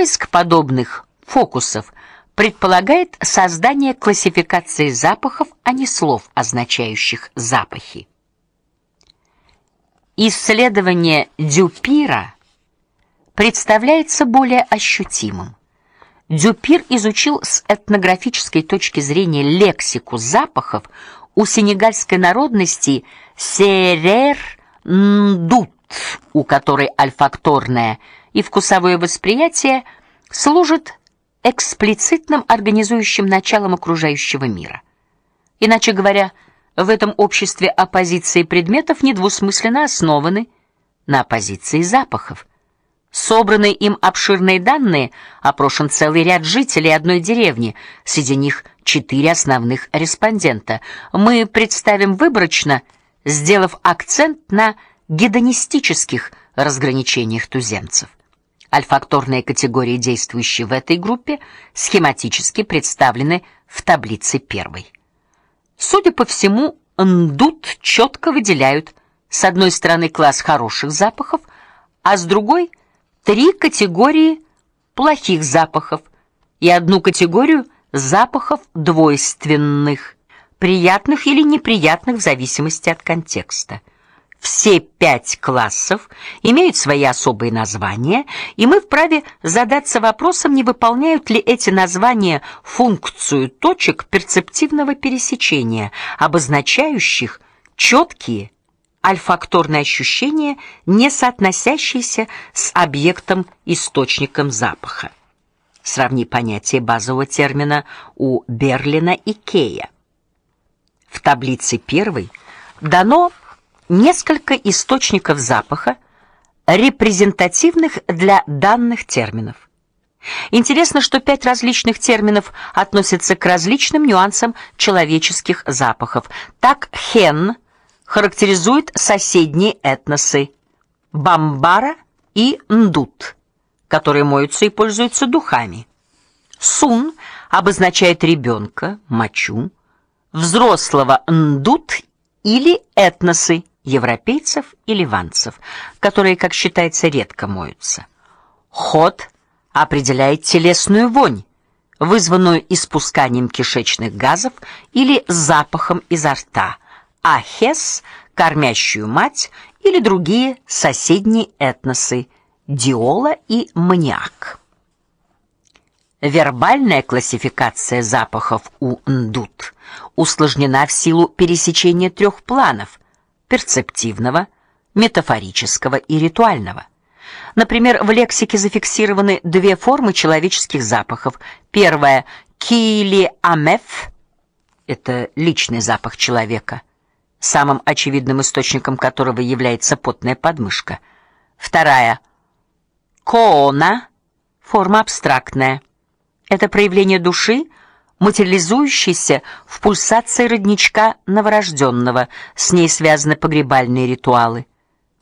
Поиск подобных фокусов предполагает создание классификации запахов, а не слов, означающих запахи. Исследование Дюпира представляется более ощутимым. Дюпир изучил с этнографической точки зрения лексику запахов у сенегальской народности Серер-Ндут, у которой альфакторное и вкусовое восприятие служат эксплицитным организующим началом окружающего мира. Иначе говоря, в этом обществе оппозиции предметов недвусмысленно основаны на оппозиции запахов. Собранные им обширные данные опрошен целый ряд жителей одной деревни, среди них четыре основных респондента. Мы представим выборочно, сделав акцент на гедонистических разграничениях туземцев. Альфакторные категории, действующие в этой группе, схематически представлены в таблице первой. Судя по всему, ндут четко выделяют с одной стороны класс хороших запахов, а с другой три категории плохих запахов и одну категорию запахов двойственных, приятных или неприятных в зависимости от контекста. Все пять классов имеют свои особые названия, и мы вправе задаться вопросом, не выполняют ли эти названия функцию точек перцептивного пересечения, обозначающих четкие альфакторные ощущения, не соотносящиеся с объектом источником запаха. Сравни понятие базового термина у Берлина и Кея. В таблице первой дано несколько источников запаха, репрезентативных для данных терминов. Интересно, что пять различных терминов относятся к различным нюансам человеческих запахов. Так хен характеризует соседние этносы Бамбара и Ндут, которые моются и пользуются духами. Сун обозначает ребенка, мочу, взрослого Ндут или этносы европейцев и ливанцев, которые, как считается, редко моются. Ход определяет телесную вонь, вызванную испусканием кишечных газов или запахом изо рта, а хес кормящую мать или другие соседние этносы диола и маниак. Вербальная классификация запахов у ндут усложнена в силу пересечения трех планов: перцептивного, метафорического и ритуального. Например, в лексике зафиксированы две формы человеческих запахов. Первая кили амеф это личный запах человека, самым очевидным источником которого является потная подмышка. Вторая коона форма абстрактная. Это проявление души, материализующийся в пульсации родничка новорожденного. С ней связаны погребальные ритуалы.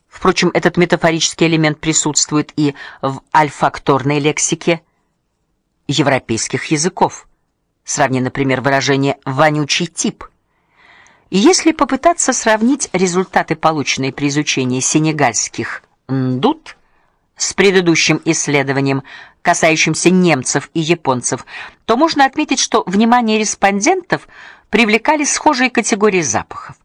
Впрочем, этот метафорический элемент присутствует и в альфакторной лексике европейских языков. Сравни, например, выражение вонючий тип. И если попытаться сравнить результаты, полученные при изучении сенегальских ндут с предыдущим исследованием, касающимся немцев и японцев, то можно отметить, что внимание респондентов привлекали схожие категории запахов.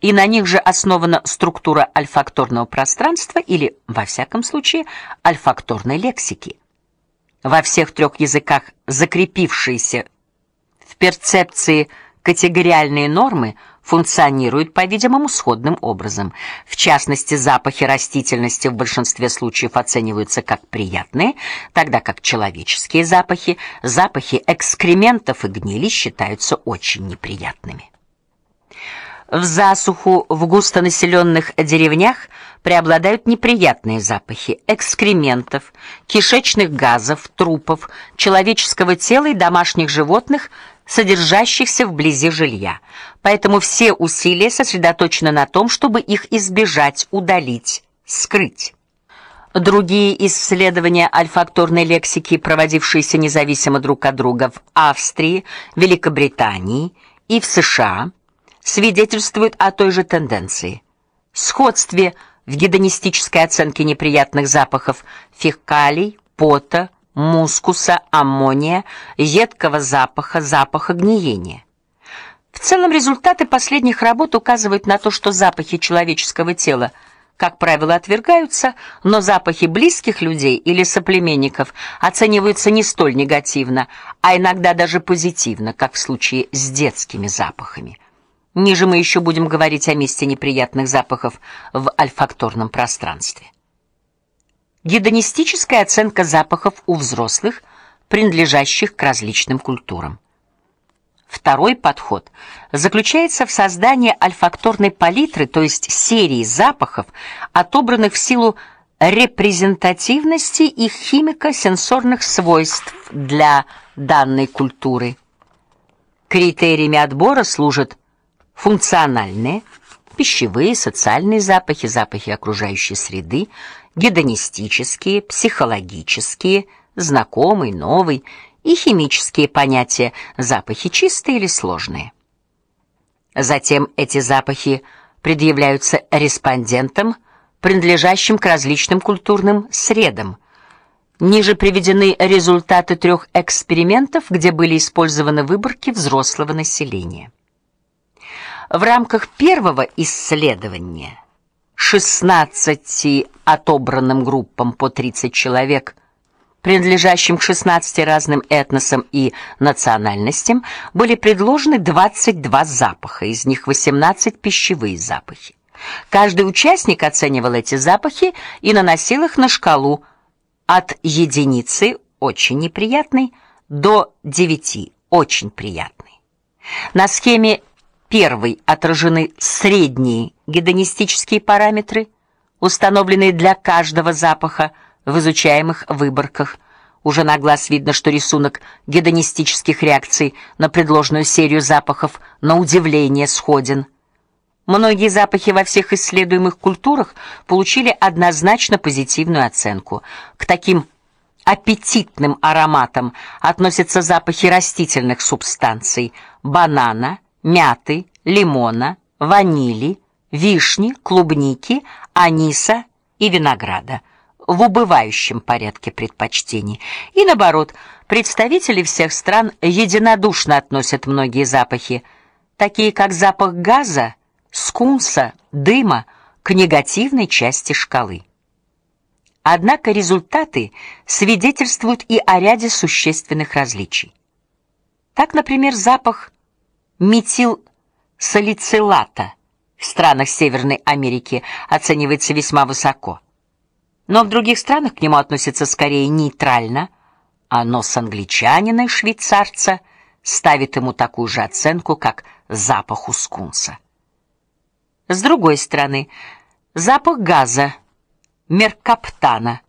И на них же основана структура альфакторного пространства или, во всяком случае, альфакторной лексики. Во всех трех языках закрепившиеся в перцепции категориальные нормы – функционирует, по-видимому, сходным образом. В частности, запахи растительности в большинстве случаев оцениваются как приятные, тогда как человеческие запахи, запахи экскрементов и гнили считаются очень неприятными. В засуху в густонаселенных деревнях преобладают неприятные запахи экскрементов, кишечных газов, трупов, человеческого тела и домашних животных, содержащихся вблизи жилья. Поэтому все усилия сосредоточены на том, чтобы их избежать, удалить, скрыть. Другие исследования альфакторной лексики, проводившиеся независимо друг от друга в Австрии, Великобритании и в США, свидетельствуют о той же тенденции. Сходстве в гедонистической оценке неприятных запахов фекалий, пота, мускуса, аммония, едкого запаха, запаха гниения. В целом результаты последних работ указывают на то, что запахи человеческого тела – как правило, отвергаются, но запахи близких людей или соплеменников оцениваются не столь негативно, а иногда даже позитивно, как в случае с детскими запахами. Ниже мы еще будем говорить о месте неприятных запахов в альфакторном пространстве. Гедонистическая оценка запахов у взрослых, принадлежащих к различным культурам. Второй подход заключается в создании альфакторной палитры, то есть серии запахов, отобранных в силу репрезентативности их химико-сенсорных свойств для данной культуры. Критериями отбора служат функциональные, пищевые, социальные запахи, запахи окружающей среды, гедонистические, психологические, знакомый, новый и химические понятия, запахи чистые или сложные. Затем эти запахи предъявляются респондентам, принадлежащим к различным культурным средам. Ниже приведены результаты трех экспериментов, где были использованы выборки взрослого населения. В рамках первого исследования 16 отобранным группам по 30 человек принадлежащим к 16 разным этносам и национальностям, были предложены 22 запаха, из них 18 пищевые запахи. Каждый участник оценивал эти запахи и наносил их на шкалу от единицы очень неприятный до 9 очень приятный. На схеме первой отражены средние гедонистические параметры, установленные для каждого запаха в изучаемых выборках. Уже на глаз видно, что рисунок гедонистических реакций на предложенную серию запахов на удивление сходен. Многие запахи во всех исследуемых культурах получили однозначно позитивную оценку. К таким аппетитным ароматам относятся запахи растительных субстанций: банана, мяты, лимона, ванили, вишни, клубники, аниса и винограда в убывающем порядке предпочтений. И наоборот, представители всех стран единодушно относят многие запахи, такие как запах газа, скунса, дыма, к негативной части шкалы. Однако результаты свидетельствуют и о ряде существенных различий. Так, например, запах метилсалицилата в странах Северной Америки оценивается весьма высоко но в других странах к нему относятся скорее нейтрально, а нос англичанина и швейцарца ставит ему такую же оценку, как запаху скунса. С другой стороны, запах газа меркаптана,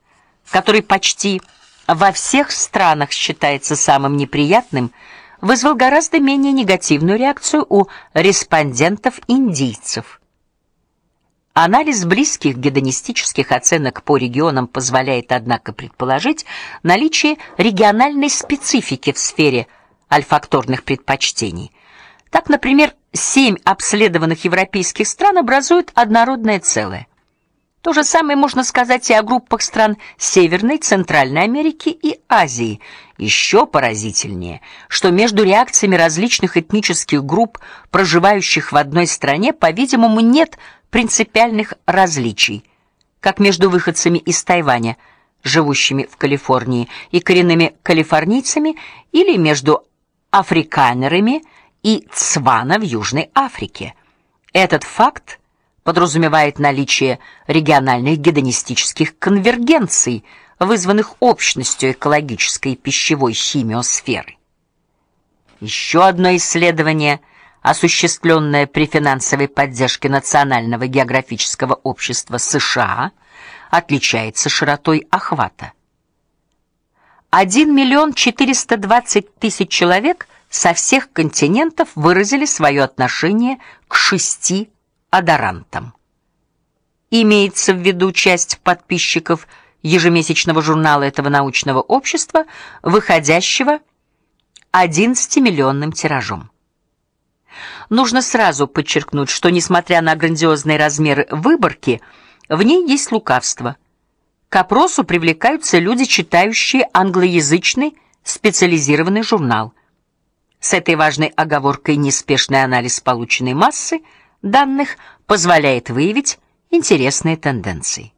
который почти во всех странах считается самым неприятным, вызвал гораздо менее негативную реакцию у респондентов-индийцев. Анализ близких гедонистических оценок по регионам позволяет однако предположить наличие региональной специфики в сфере альфакторных предпочтений. Так, например, семь обследованных европейских стран образуют однородное целое. То же самое можно сказать и о группах стран Северной, Центральной Америки и Азии. Еще поразительнее, что между реакциями различных этнических групп, проживающих в одной стране, по-видимому, нет принципиальных различий, как между выходцами из Тайваня, живущими в Калифорнии, и коренными калифорнийцами, или между африканерами и цвана в Южной Африке. Этот факт подразумевает наличие региональных гедонистических конвергенций, вызванных общностью экологической и пищевой химиосферы. Еще одно исследование – осуществленная при финансовой поддержке Национального географического общества США, отличается широтой охвата. 1 миллион 420 тысяч человек со всех континентов выразили свое отношение к шести одорантам. Имеется в виду часть подписчиков ежемесячного журнала этого научного общества, выходящего 11-миллионным тиражом. Нужно сразу подчеркнуть, что несмотря на грандиозные размеры выборки, в ней есть лукавство. К опросу привлекаются люди, читающие англоязычный специализированный журнал. С этой важной оговоркой неспешный анализ полученной массы данных позволяет выявить интересные тенденции.